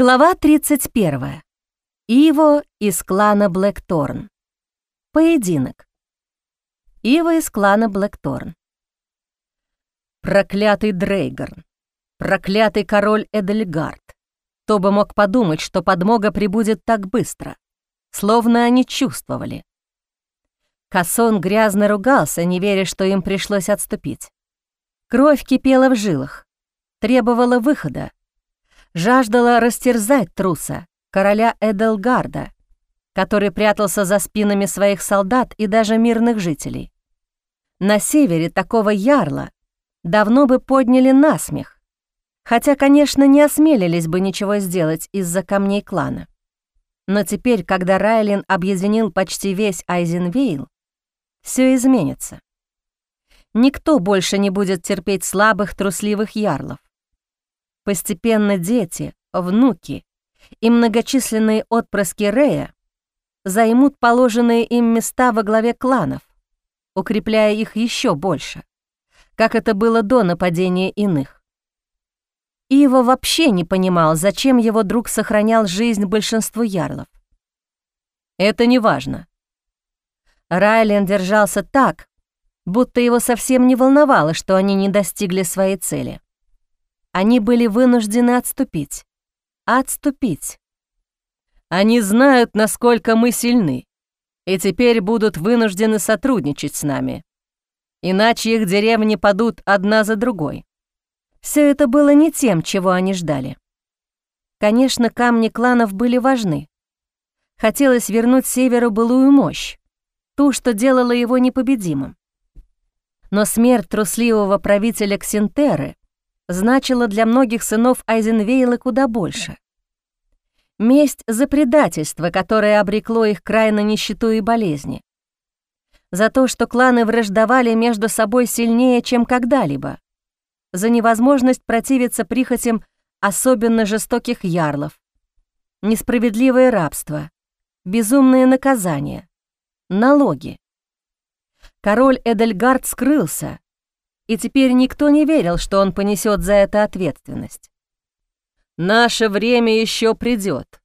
Глава 31. Иво из клана Блэкторн. Поединок. Иво из клана Блэкторн. Проклятый Дрейгарн. Проклятый король Эдельгард. Кто бы мог подумать, что подмога прибудет так быстро. Словно они чувствовали. Кассон грязно ругался, не веря, что им пришлось отступить. Кровь кипела в жилах, требовала выхода, жаждала растерзать труса, короля Эделгарда, который прятался за спинами своих солдат и даже мирных жителей. На севере такого ярла давно бы подняли на смех, хотя, конечно, не осмелились бы ничего сделать из-за камней клана. Но теперь, когда Райлин объединил почти весь Айзенвейл, все изменится. Никто больше не будет терпеть слабых, трусливых ярлов. Постепенно дети, внуки и многочисленные отпрыски Рея займут положенные им места во главе кланов, укрепляя их еще больше, как это было до нападения иных. Ива вообще не понимал, зачем его друг сохранял жизнь большинству ярлов. Это не важно. Райлен держался так, будто его совсем не волновало, что они не достигли своей цели. Они были вынуждены отступить. Отступить. Они знают, насколько мы сильны, и теперь будут вынуждены сотрудничать с нами. Иначе их деревни падут одна за другой. Все это было не тем, чего они ждали. Конечно, камни кланов были важны. Хотелось вернуть Северу былую мощь, ту, что делала его непобедимым. Но смерть трусливого правителя Ксентеры значило для многих сынов Айзенвейла куда больше. Месть за предательство, которое обрекло их край на нищету и болезни. За то, что кланы враждовали между собой сильнее, чем когда-либо. За невозможность противиться прихотям особенно жестоких ярлов. Несправедливое рабство, безумные наказания, налоги. Король Эдельгард скрылся, и теперь никто не верил, что он понесет за это ответственность. «Наше время еще придет.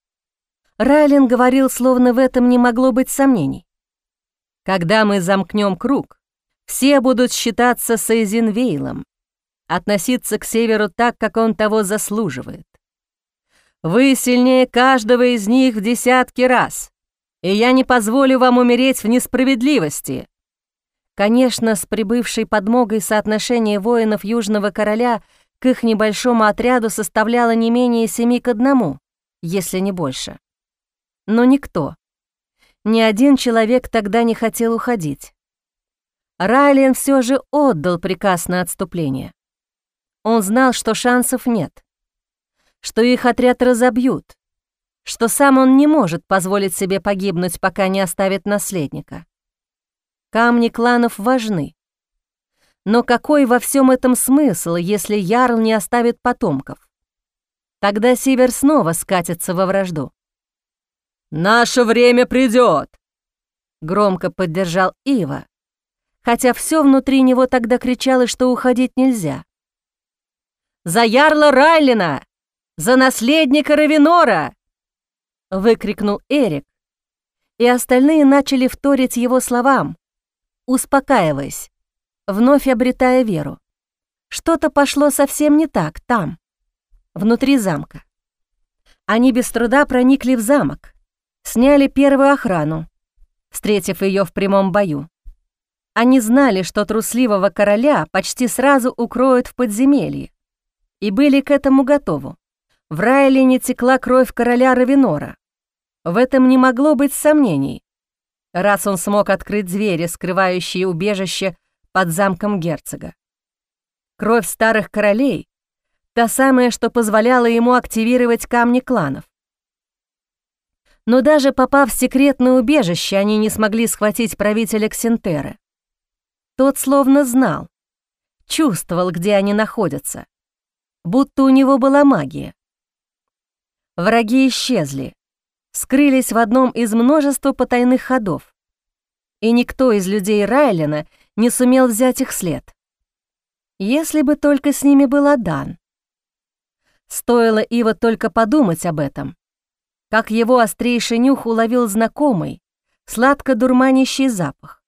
Райлин говорил, словно в этом не могло быть сомнений. «Когда мы замкнем круг, все будут считаться Сейзенвейлом, относиться к Северу так, как он того заслуживает. Вы сильнее каждого из них в десятки раз, и я не позволю вам умереть в несправедливости. Конечно, с прибывшей подмогой соотношение воинов Южного Короля к их небольшому отряду составляло не менее семи к одному, если не больше. Но никто, ни один человек тогда не хотел уходить. Райлен все же отдал приказ на отступление. Он знал, что шансов нет, что их отряд разобьют, что сам он не может позволить себе погибнуть, пока не оставит наследника. Камни кланов важны. Но какой во всем этом смысл, если Ярл не оставит потомков? Тогда Север снова скатится во вражду. «Наше время придет!» Громко поддержал Ива, хотя все внутри него тогда кричало, что уходить нельзя. «За Ярла Райлина! За наследника Равинора!» выкрикнул Эрик, и остальные начали вторить его словам, успокаиваясь, вновь обретая веру. Что-то пошло совсем не так там, внутри замка. Они без труда проникли в замок, сняли первую охрану, встретив ее в прямом бою. Они знали, что трусливого короля почти сразу укроют в подземелье, и были к этому готовы. В Райлине текла кровь короля Равинора. В этом не могло быть сомнений, раз он смог открыть двери, скрывающие убежище под замком герцога. Кровь старых королей — та самая, что позволяла ему активировать камни кланов. Но даже попав в секретное убежище, они не смогли схватить правителя Ксентеры. Тот словно знал, чувствовал, где они находятся, будто у него была магия. Враги исчезли, скрылись в одном из множества потайных ходов, и никто из людей Райлена не сумел взять их след. Если бы только с ними был Адан. Стоило Ива только подумать об этом, как его острейший нюх уловил знакомый, сладко-дурманящий запах.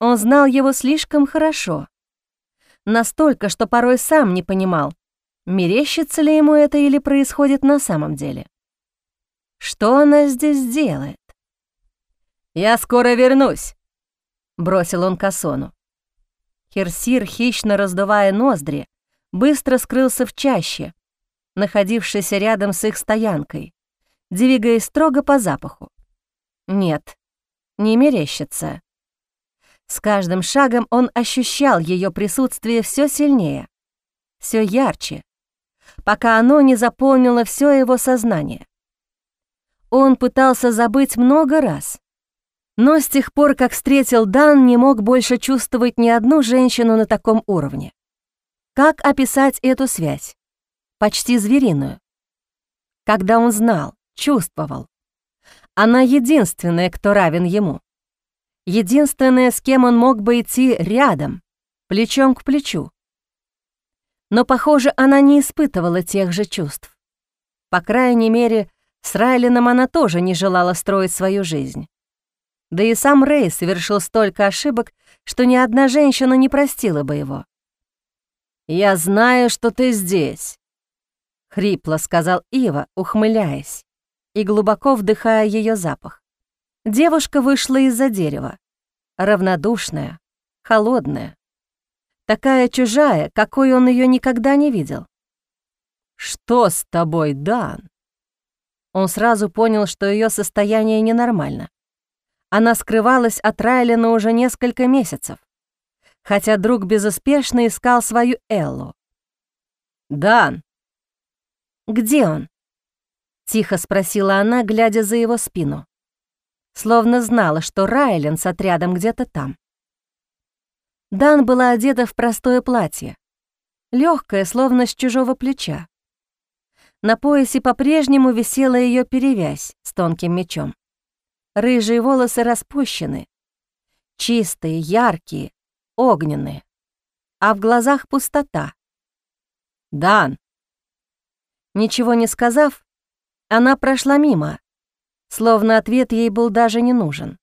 Он знал его слишком хорошо, настолько, что порой сам не понимал, мерещится ли ему это или происходит на самом деле. Что она здесь делает? «Я скоро вернусь», — бросил он Кассону. Херсир, хищно раздувая ноздри, быстро скрылся в чаще, находившейся рядом с их стоянкой, двигаясь строго по запаху. Нет, не мерещится. С каждым шагом он ощущал ее присутствие все сильнее, все ярче, пока оно не заполнило все его сознание. Он пытался забыть много раз, но с тех пор, как встретил Дан, не мог больше чувствовать ни одну женщину на таком уровне. Как описать эту связь? Почти звериную. Когда он знал, чувствовал. Она единственная, кто равен ему. Единственная, с кем он мог бы идти рядом, плечом к плечу. Но, похоже, она не испытывала тех же чувств. По крайней мере, с Райлином она тоже не желала строить свою жизнь. Да и сам Рэй совершил столько ошибок, что ни одна женщина не простила бы его. «Я знаю, что ты здесь», — хрипло сказал Ива, ухмыляясь и глубоко вдыхая ее запах. Девушка вышла из-за дерева, равнодушная, холодная, такая чужая, какой он ее никогда не видел. «Что с тобой, Дан?» Он сразу понял, что ее состояние ненормально. Она скрывалась от Райлина уже несколько месяцев, хотя друг безуспешно искал свою Эллу. «Дан!» «Где он?» — тихо спросила она, глядя за его спину. Словно знала, что Райлен с отрядом где-то там. Дан была одета в простое платье, легкое, словно с чужого плеча. На поясе по-прежнему висела ее перевязь с тонким мечом. Рыжие волосы распущены, чистые, яркие, огненные, а в глазах пустота. «Дан!» Ничего не сказав, она прошла мимо, словно ответ ей был даже не нужен.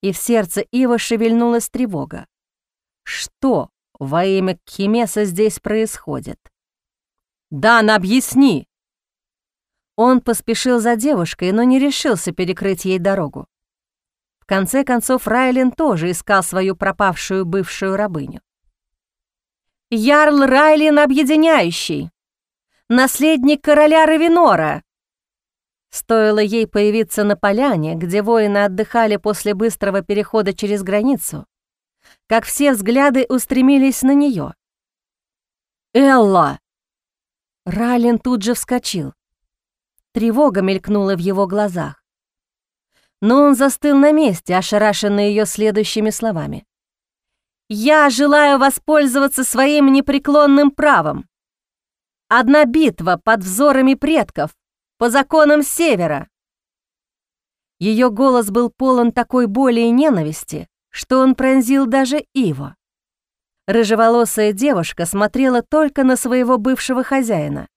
И в сердце Ива шевельнулась тревога. Что во имя Кхимеса здесь происходит? «Дан, объясни!» Он поспешил за девушкой, но не решился перекрыть ей дорогу. В конце концов, Райлен тоже искал свою пропавшую бывшую рабыню. «Ярл Райлен Объединяющий! Наследник короля Равинора!» Стоило ей появиться на поляне, где воины отдыхали после быстрого перехода через границу, как все взгляды устремились на нее. «Элла!» Райлен тут же вскочил. Тревога мелькнула в его глазах. Но он застыл на месте, ошарашенный ее следующими словами. «Я желаю воспользоваться своим непреклонным правом. Одна битва под взорами предков, по законам Севера». Ее голос был полон такой боли и ненависти, что он пронзил даже Иво. Рыжеволосая девушка смотрела только на своего бывшего хозяина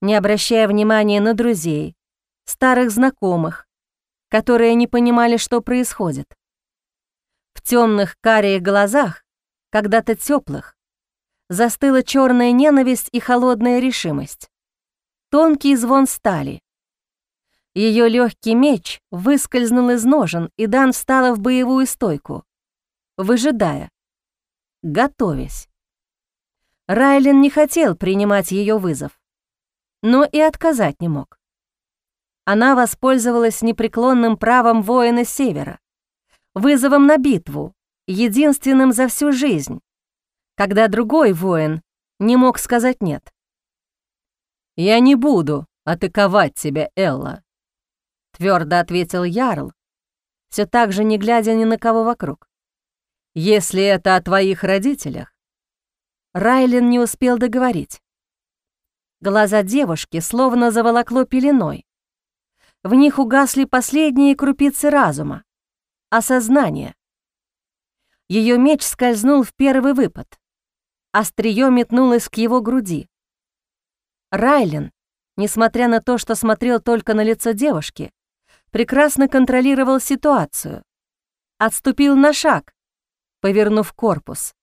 не обращая внимания на друзей, старых знакомых, которые не понимали, что происходит. В темных карих глазах, когда-то теплых, застыла черная ненависть и холодная решимость. Тонкий звон стали. Ее легкий меч выскользнул из ножен, и Дан встала в боевую стойку, выжидая, готовясь. Райлен не хотел принимать ее вызов но и отказать не мог. Она воспользовалась непреклонным правом воина Севера, вызовом на битву, единственным за всю жизнь, когда другой воин не мог сказать «нет». «Я не буду атаковать тебя, Элла», — твердо ответил Ярл, все так же не глядя ни на кого вокруг. «Если это о твоих родителях...» Райлен не успел договорить. Глаза девушки словно заволокло пеленой. В них угасли последние крупицы разума, осознания. Ее меч скользнул в первый выпад. Остриё метнулось к его груди. Райлен, несмотря на то, что смотрел только на лицо девушки, прекрасно контролировал ситуацию. Отступил на шаг, повернув корпус,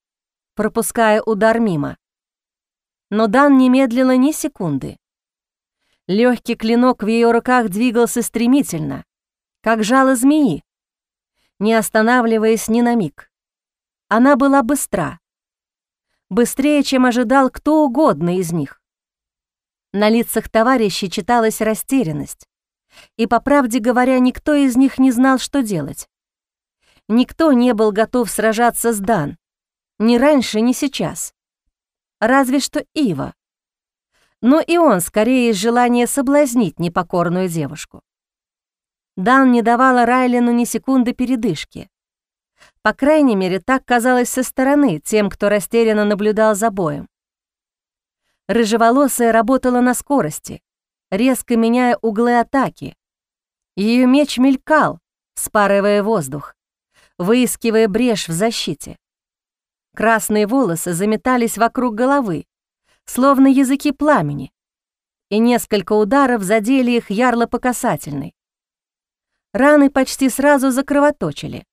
пропуская удар мимо. Но Дан не ни секунды. Легкий клинок в ее руках двигался стремительно, как жало змеи, не останавливаясь ни на миг. Она была быстра. Быстрее, чем ожидал кто угодно из них. На лицах товарищей читалась растерянность. И, по правде говоря, никто из них не знал, что делать. Никто не был готов сражаться с Дан. Ни раньше, ни сейчас. Разве что Ива. Но и он скорее из желания соблазнить непокорную девушку. Дан не давала Райлену ни секунды передышки. По крайней мере, так казалось со стороны тем, кто растерянно наблюдал за боем. Рыжеволосая работала на скорости, резко меняя углы атаки. Ее меч мелькал, спарывая воздух, выискивая брешь в защите. Красные волосы заметались вокруг головы, словно языки пламени, и несколько ударов задели их ярло по касательной. Раны почти сразу закровоточили.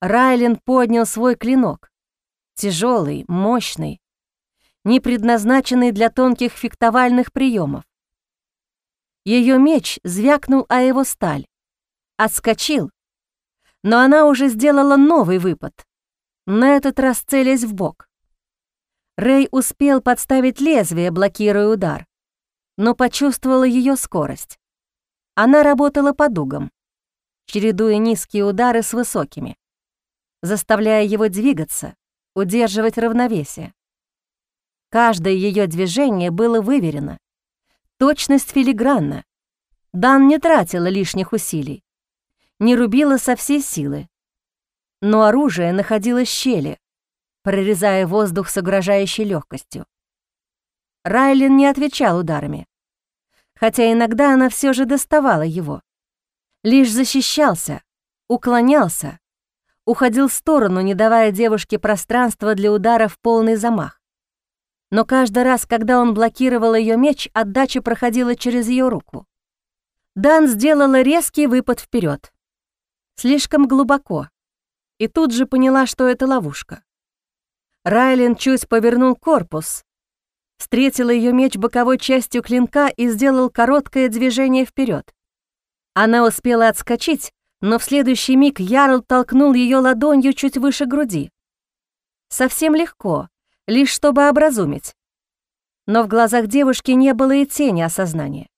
Райлен поднял свой клинок, тяжелый, мощный, не предназначенный для тонких фехтовальных приемов. Ее меч звякнул о его сталь, отскочил, но она уже сделала новый выпад, на этот раз целясь в бок. Рэй успел подставить лезвие, блокируя удар, но почувствовала ее скорость. Она работала по дугам, чередуя низкие удары с высокими, заставляя его двигаться, удерживать равновесие. Каждое ее движение было выверено. Точность филигранна. Дан не тратила лишних усилий. Не рубила со всей силы. Но оружие находилось в щели, прорезая воздух с угрожающей легкостью. Райлин не отвечал ударами, хотя иногда она все же доставала его. Лишь защищался, уклонялся, уходил в сторону, не давая девушке пространства для удара в полный замах но каждый раз, когда он блокировал ее меч, отдача проходила через ее руку. Дан сделала резкий выпад вперед, слишком глубоко, и тут же поняла, что это ловушка. Райлен чуть повернул корпус, встретила ее меч боковой частью клинка и сделал короткое движение вперед. Она успела отскочить, но в следующий миг Ярл толкнул ее ладонью чуть выше груди. Совсем легко, лишь чтобы образумить. Но в глазах девушки не было и тени осознания.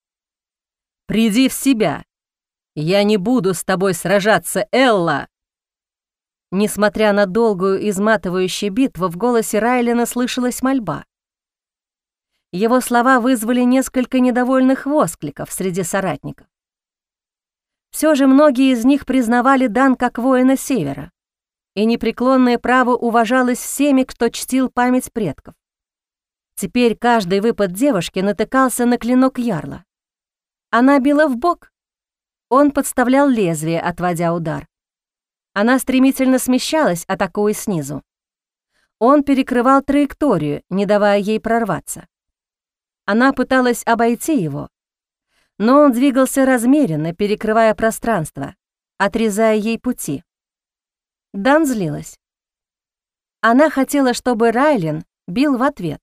«Приди в себя! Я не буду с тобой сражаться, Элла!» Несмотря на долгую изматывающую битву, в голосе Райлина слышалась мольба. Его слова вызвали несколько недовольных воскликов среди соратников. Все же многие из них признавали Дан как воина Севера и непреклонное право уважалось всеми, кто чтил память предков. Теперь каждый выпад девушки натыкался на клинок ярла. Она била в бок. Он подставлял лезвие, отводя удар. Она стремительно смещалась, атакуя снизу. Он перекрывал траекторию, не давая ей прорваться. Она пыталась обойти его, но он двигался размеренно, перекрывая пространство, отрезая ей пути. Дан злилась. Она хотела, чтобы Райлен бил в ответ.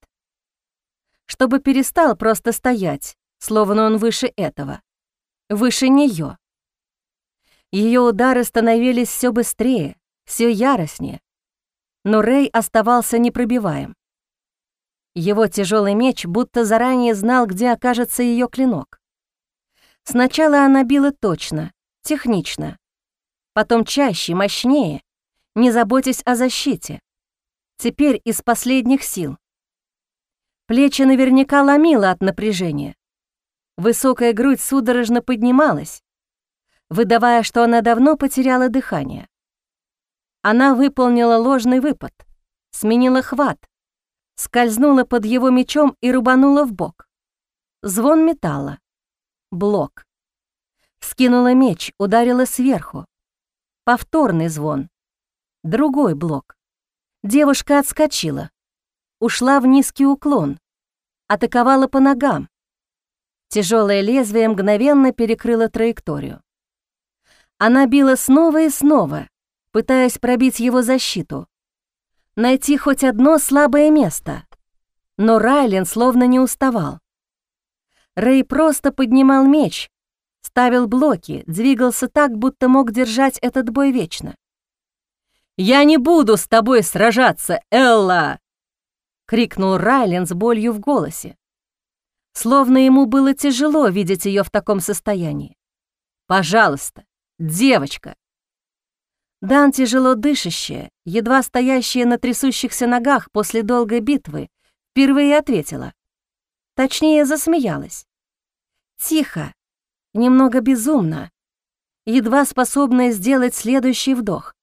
Чтобы перестал просто стоять, словно он выше этого, выше нее. Ее удары становились все быстрее, все яростнее, но Рэй оставался непробиваем. Его тяжелый меч будто заранее знал, где окажется ее клинок. Сначала она била точно, технично, потом чаще, мощнее, не заботясь о защите. Теперь из последних сил. Плечи наверняка ломило от напряжения. Высокая грудь судорожно поднималась, выдавая, что она давно потеряла дыхание. Она выполнила ложный выпад, сменила хват, скользнула под его мечом и рубанула в бок. Звон металла. Блок. Скинула меч, ударила сверху. Повторный звон. Другой блок. Девушка отскочила. Ушла в низкий уклон. атаковала по ногам. Тяжелое лезвие мгновенно перекрыло траекторию. Она била снова и снова, пытаясь пробить его защиту, найти хоть одно слабое место. Но Райлен словно не уставал. Рэй просто поднимал меч, ставил блоки, двигался так, будто мог держать этот бой вечно. «Я не буду с тобой сражаться, Элла!» — крикнул Райлен с болью в голосе. Словно ему было тяжело видеть ее в таком состоянии. «Пожалуйста, девочка!» Дан, тяжело дышащая, едва стоящая на трясущихся ногах после долгой битвы, впервые ответила. Точнее, засмеялась. Тихо, немного безумно, едва способная сделать следующий вдох.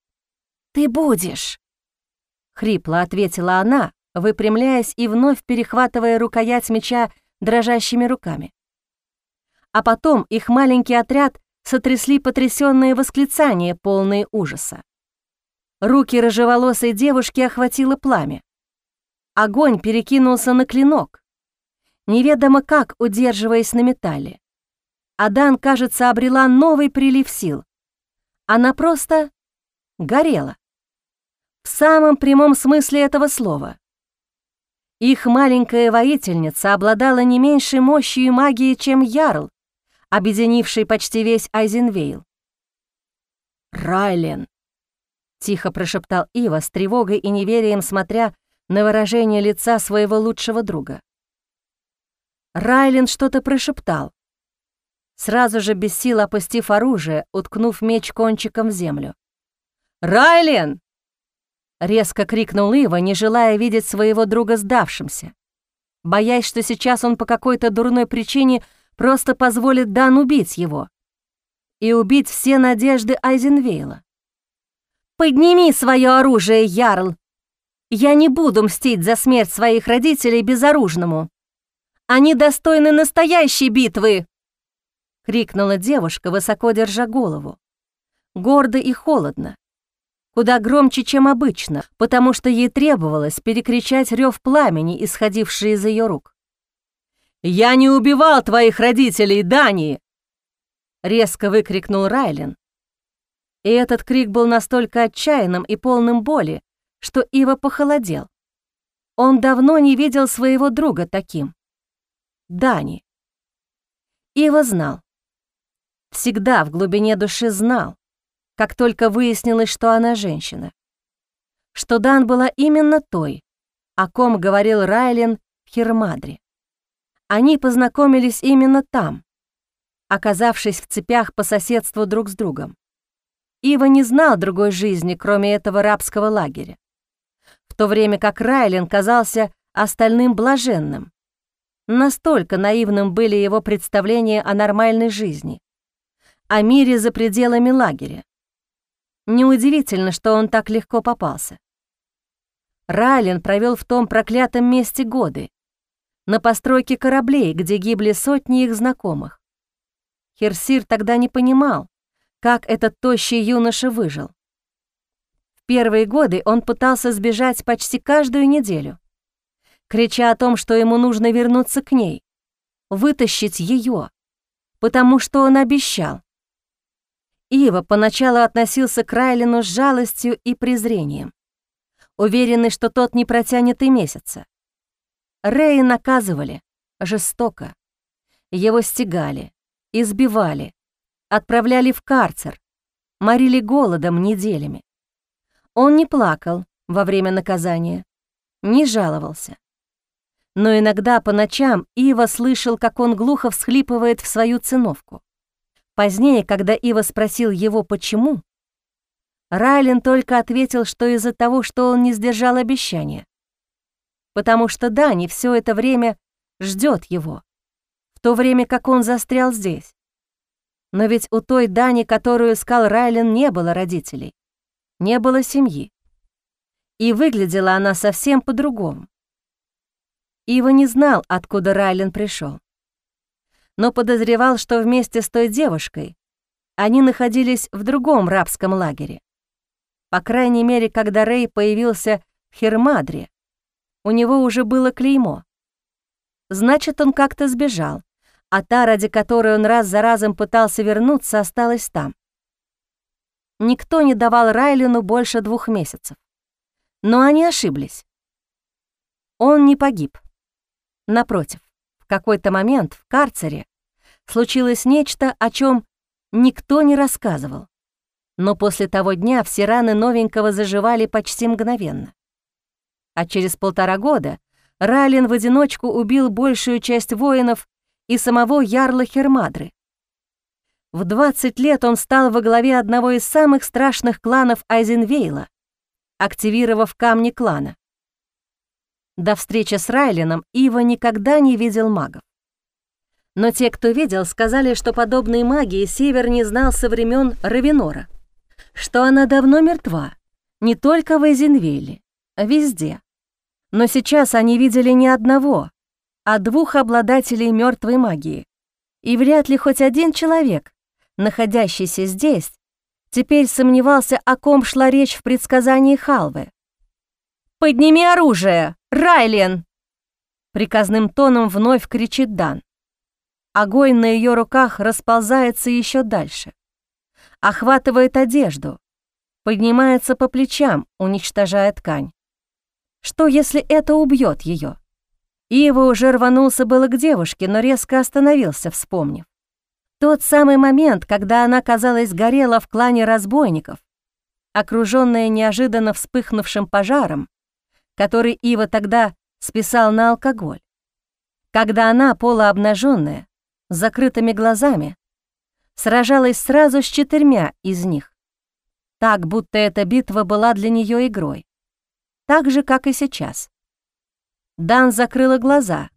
«Ты будешь!» — хрипло ответила она, выпрямляясь и вновь перехватывая рукоять меча дрожащими руками. А потом их маленький отряд сотрясли потрясенные восклицания, полные ужаса. Руки рыжеволосой девушки охватило пламя. Огонь перекинулся на клинок, неведомо как удерживаясь на металле. Адан, кажется, обрела новый прилив сил. Она просто горела. В самом прямом смысле этого слова. Их маленькая воительница обладала не меньшей мощью и магией, чем Ярл, объединивший почти весь Айзенвейл. «Райлен!» — тихо прошептал Ива с тревогой и неверием, смотря на выражение лица своего лучшего друга. Райлен что-то прошептал, сразу же без сил опустив оружие, уткнув меч кончиком в землю. «Райлен!» — резко крикнул Ива, не желая видеть своего друга сдавшимся, боясь, что сейчас он по какой-то дурной причине — просто позволит Дан убить его и убить все надежды Айзенвейла. «Подними свое оружие, Ярл! Я не буду мстить за смерть своих родителей безоружному. Они достойны настоящей битвы!» — крикнула девушка, высоко держа голову. Гордо и холодно. Куда громче, чем обычно, потому что ей требовалось перекричать рев пламени, исходивший из ее рук. «Я не убивал твоих родителей, Дани!» Резко выкрикнул Райлен. И этот крик был настолько отчаянным и полным боли, что Ива похолодел. Он давно не видел своего друга таким. Дани. Ива знал. Всегда в глубине души знал, как только выяснилось, что она женщина. Что Дан была именно той, о ком говорил Райлен в Хермадре. Они познакомились именно там, оказавшись в цепях по соседству друг с другом. Ива не знал другой жизни, кроме этого рабского лагеря, в то время как Райлен казался остальным блаженным. Настолько наивным были его представления о нормальной жизни, о мире за пределами лагеря. Неудивительно, что он так легко попался. Райлен провел в том проклятом месте годы, на постройке кораблей, где гибли сотни их знакомых. Херсир тогда не понимал, как этот тощий юноша выжил. В первые годы он пытался сбежать почти каждую неделю, крича о том, что ему нужно вернуться к ней, вытащить ее, потому что он обещал. Ива поначалу относился к Райлину с жалостью и презрением, уверенный, что тот не протянет и месяца. Рэя наказывали жестоко. Его стегали, избивали, отправляли в карцер, морили голодом неделями. Он не плакал во время наказания, не жаловался. Но иногда по ночам Ива слышал, как он глухо всхлипывает в свою циновку. Позднее, когда Ива спросил его, почему, Райлен только ответил, что из-за того, что он не сдержал обещания потому что Дани все это время ждет его, в то время как он застрял здесь. Но ведь у той Дани, которую искал Райлен, не было родителей, не было семьи. И выглядела она совсем по-другому. Ива не знал, откуда Райлен пришел, но подозревал, что вместе с той девушкой они находились в другом рабском лагере. По крайней мере, когда Рэй появился в Хермадре, у него уже было клеймо. значит, он как-то сбежал, а та, ради которой он раз за разом пытался вернуться, осталась там. Никто не давал Райлену больше двух месяцев. Но они ошиблись. Он не погиб. Напротив, какой-то момент в карцере случилось нечто, о чем никто не рассказывал. Но после того дня все раны новенького заживали почти мгновенно. А через полтора года Райлен в одиночку убил большую часть воинов и самого Ярла Хермадры. В 20 лет он стал во главе одного из самых страшных кланов Айзенвейла, активировав камни клана. До встречи с Райленом Ива никогда не видел магов. Но те, кто видел, сказали, что подобной магии Север не знал со времен Равенора, что она давно мертва, не только в Эйзенвейле, а везде. Но сейчас они видели не одного, а двух обладателей мертвой магии. И вряд ли хоть один человек, находящийся здесь, теперь сомневался, о ком шла речь в предсказании Халвы. «Подними оружие! Райлен!» Приказным тоном вновь кричит Дан. Огонь на ее руках расползается еще дальше. Охватывает одежду, поднимается по плечам, уничтожая ткань. Что, если это убьет ее? Ива уже рванулся было к девушке, но резко остановился, вспомнив. Тот самый момент, когда она, казалось, горела в клане разбойников, окружённая неожиданно вспыхнувшим пожаром, который Ива тогда списал на алкоголь. Когда она, полуобнажённая, с закрытыми глазами, сражалась сразу с четырьмя из них. Так, будто эта битва была для неё игрой. Так же, как и сейчас. Дан закрыла глаза.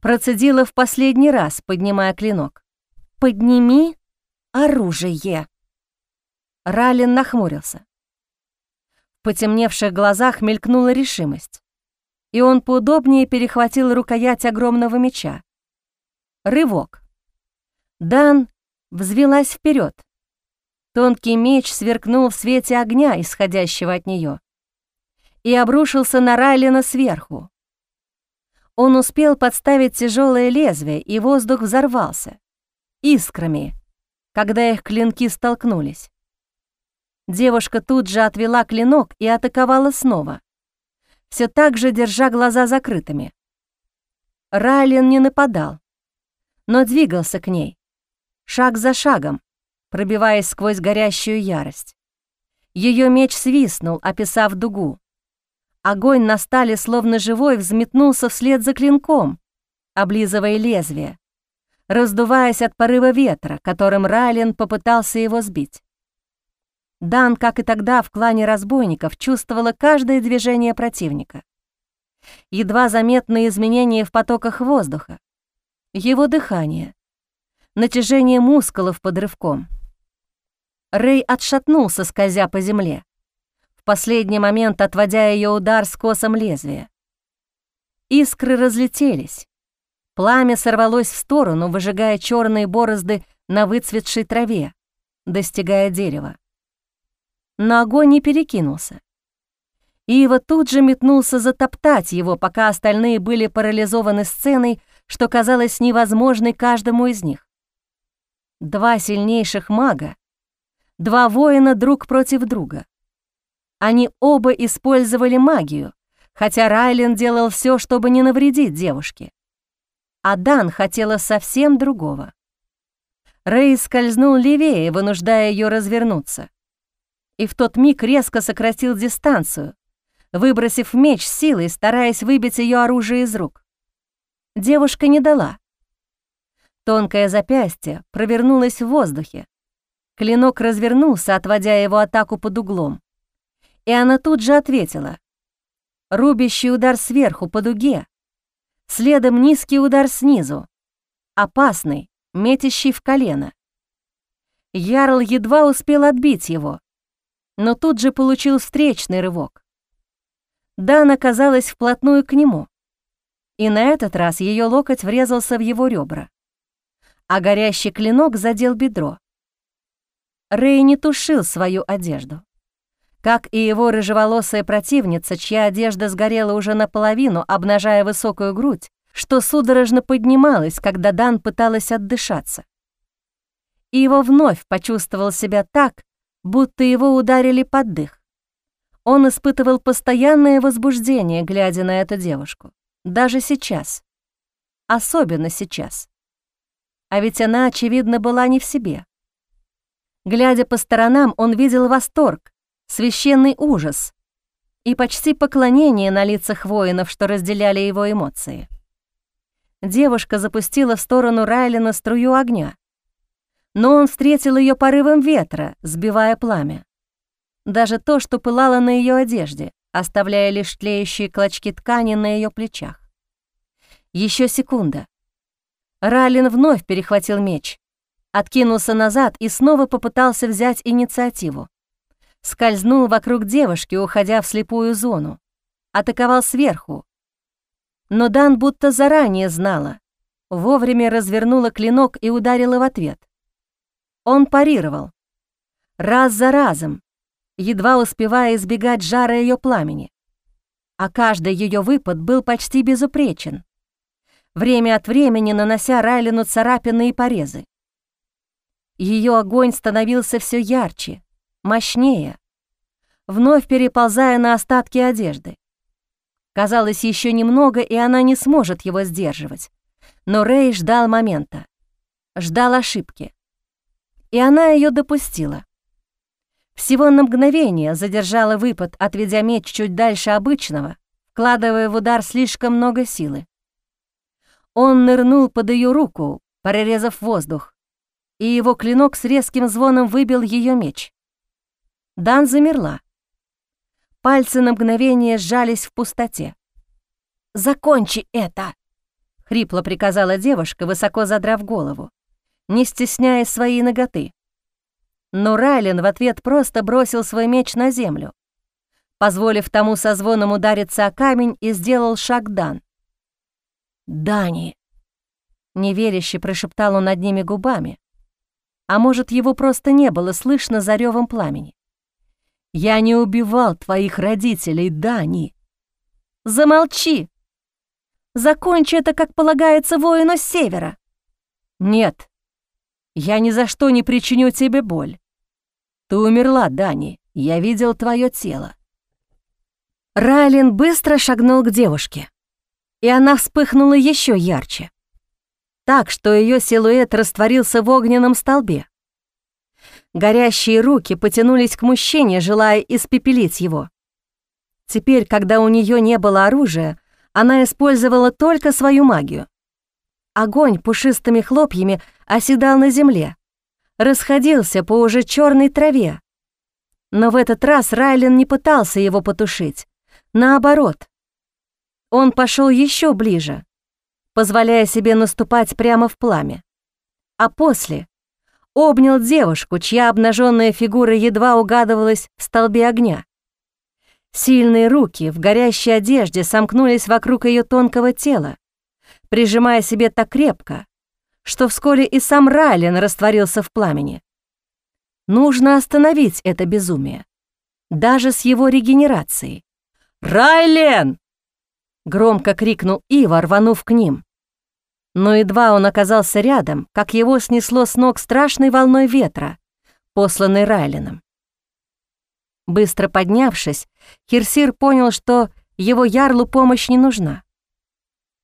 Процедила в последний раз, поднимая клинок. «Подними оружие!» Ралин нахмурился. Потемневших глазах мелькнула решимость, и он поудобнее перехватил рукоять огромного меча. Рывок. Дан взвелась вперед. Тонкий меч сверкнул в свете огня, исходящего от нее, и обрушился на Райлина сверху. Он успел подставить тяжелое лезвие, и воздух взорвался. Искрами, когда их клинки столкнулись. Девушка тут же отвела клинок и атаковала снова, все так же держа глаза закрытыми. Райлен не нападал, но двигался к ней, шаг за шагом, пробиваясь сквозь горящую ярость. Ее меч свистнул, описав дугу. Огонь на стали, словно живой, взметнулся вслед за клинком, облизывая лезвие, раздуваясь от порыва ветра, которым Райлен попытался его сбить. Дан, как и тогда в клане разбойников, чувствовала каждое движение противника. Едва заметные изменения в потоках воздуха, его дыхание, натяжение мускулов под рывком. Рэй отшатнулся, скользя по земле в последний момент отводя ее удар с косом лезвия. Искры разлетелись. Пламя сорвалось в сторону, выжигая черные борозды на выцветшей траве, достигая дерева. Но огонь не перекинулся. Ива тут же метнулся затоптать его, пока остальные были парализованы сценой, что казалось невозможной каждому из них. Два сильнейших мага, два воина друг против друга. Они оба использовали магию, хотя Райлен делал все, чтобы не навредить девушке. А Дан хотела совсем другого. Рэй скользнул левее, вынуждая ее развернуться. И в тот миг резко сократил дистанцию, выбросив меч силой, стараясь выбить ее оружие из рук. Девушка не дала. Тонкое запястье провернулось в воздухе. Клинок развернулся, отводя его атаку под углом и она тут же ответила. Рубящий удар сверху по дуге, следом низкий удар снизу, опасный, метящий в колено. Ярл едва успел отбить его, но тут же получил встречный рывок. Дана оказалась вплотную к нему, и на этот раз ее локоть врезался в его ребра, а горящий клинок задел бедро. Рэй не тушил свою одежду как и его рыжеволосая противница, чья одежда сгорела уже наполовину, обнажая высокую грудь, что судорожно поднималось, когда Дан пыталась отдышаться. И его вновь почувствовал себя так, будто его ударили под дых. Он испытывал постоянное возбуждение, глядя на эту девушку. Даже сейчас. Особенно сейчас. А ведь она, очевидно, была не в себе. Глядя по сторонам, он видел восторг, священный ужас и почти поклонение на лицах воинов, что разделяли его эмоции. Девушка запустила в сторону Райлина струю огня, но он встретил ее порывом ветра, сбивая пламя. Даже то, что пылало на ее одежде, оставляя лишь тлеющие клочки ткани на ее плечах. Еще секунда. Райлин вновь перехватил меч, откинулся назад и снова попытался взять инициативу. Скользнул вокруг девушки, уходя в слепую зону. Атаковал сверху. Но Дан будто заранее знала. Вовремя развернула клинок и ударила в ответ. Он парировал. Раз за разом, едва успевая избегать жара ее пламени. А каждый ее выпад был почти безупречен, время от времени нанося Райлину царапины и порезы. Ее огонь становился все ярче, мощнее, вновь переползая на остатки одежды. Казалось, еще немного, и она не сможет его сдерживать. Но Рэй ждал момента, ждал ошибки. И она ее допустила. Всего на мгновение задержала выпад, отведя меч чуть дальше обычного, вкладывая в удар слишком много силы. Он нырнул под ее руку, прорезав воздух, и его клинок с резким звоном выбил ее меч. Дан замерла. Пальцы на мгновение сжались в пустоте. «Закончи это!» — хрипло приказала девушка, высоко задрав голову, не стесняя своей ноготы. Но Райлен в ответ просто бросил свой меч на землю, позволив тому со звоном удариться о камень и сделал шаг Дан. «Дани!» — неверяще прошептал он над ними губами, а может, его просто не было слышно за ревом пламени. «Я не убивал твоих родителей, Дани!» «Замолчи! Закончи это, как полагается воину с севера!» «Нет, я ни за что не причиню тебе боль. Ты умерла, Дани, я видел твое тело». Райлин быстро шагнул к девушке, и она вспыхнула еще ярче так, что ее силуэт растворился в огненном столбе. Горящие руки потянулись к мужчине, желая испепелить его. Теперь, когда у нее не было оружия, она использовала только свою магию. Огонь пушистыми хлопьями оседал на земле, расходился по уже черной траве. Но в этот раз Райлен не пытался его потушить. Наоборот, он пошел еще ближе, позволяя себе наступать прямо в пламя. А после обнял девушку, чья обнаженная фигура едва угадывалась в столбе огня. Сильные руки в горящей одежде сомкнулись вокруг ее тонкого тела, прижимая себе так крепко, что вскоре и сам Райлен растворился в пламени. Нужно остановить это безумие, даже с его регенерацией. «Райлен!» Громко крикнул Ива, рванув к ним. Но едва он оказался рядом, как его снесло с ног страшной волной ветра, посланной Райлином. Быстро поднявшись, Кирсир понял, что его ярлу помощь не нужна.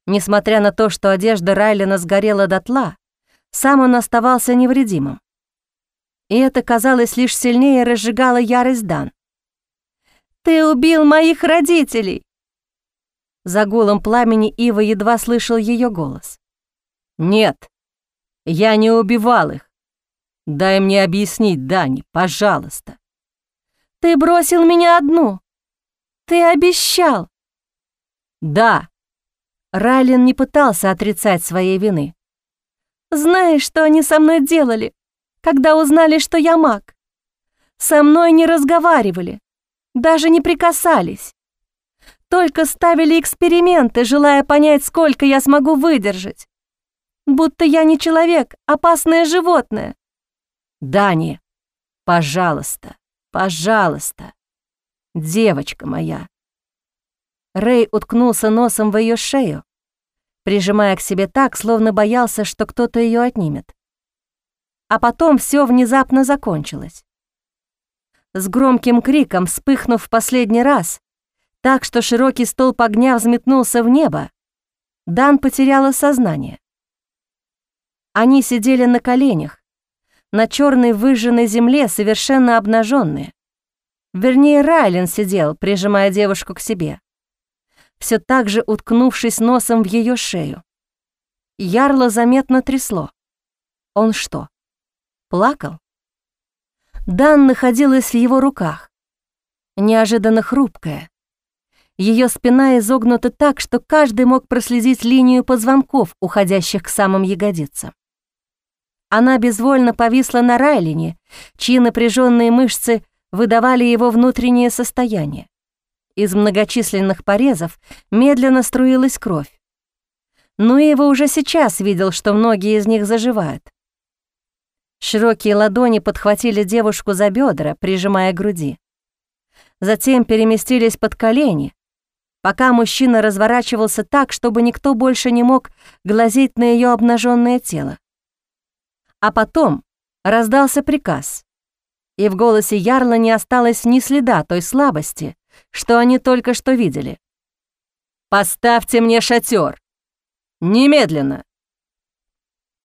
Несмотря на то, что одежда Райлина сгорела дотла, сам он оставался невредимым. И это, казалось, лишь сильнее разжигало ярость Дан. «Ты убил моих родителей! За гулом пламени Ива едва слышал ее голос. «Нет, я не убивал их. Дай мне объяснить, Дани, пожалуйста». «Ты бросил меня одну. Ты обещал». «Да». Райлен не пытался отрицать своей вины. «Знаешь, что они со мной делали, когда узнали, что я маг? Со мной не разговаривали, даже не прикасались. Только ставили эксперименты, желая понять, сколько я смогу выдержать. Будто я не человек, опасное животное. Дани, пожалуйста, пожалуйста, девочка моя. Рэй уткнулся носом в ее шею, прижимая к себе так, словно боялся, что кто-то ее отнимет. А потом все внезапно закончилось. С громким криком, вспыхнув в последний раз, так что широкий столб огня взметнулся в небо, Дан потеряла сознание. Они сидели на коленях, на черной выжженной земле, совершенно обнаженные. Вернее, Райлен сидел, прижимая девушку к себе, все так же уткнувшись носом в ее шею. Ярло заметно трясло. Он что, плакал? Дан находилась в его руках, неожиданно хрупкая. Ее спина изогнута так, что каждый мог проследить линию позвонков, уходящих к самым ягодицам. Она безвольно повисла на Райлине, чьи напряженные мышцы выдавали его внутреннее состояние. Из многочисленных порезов медленно струилась кровь. Но его уже сейчас видел, что многие из них заживают. Широкие ладони подхватили девушку за бедра, прижимая к груди. Затем переместились под колени, пока мужчина разворачивался так, чтобы никто больше не мог глазеть на ее обнаженное тело. А потом раздался приказ, и в голосе Ярла не осталось ни следа той слабости, что они только что видели. «Поставьте мне шатер! Немедленно!»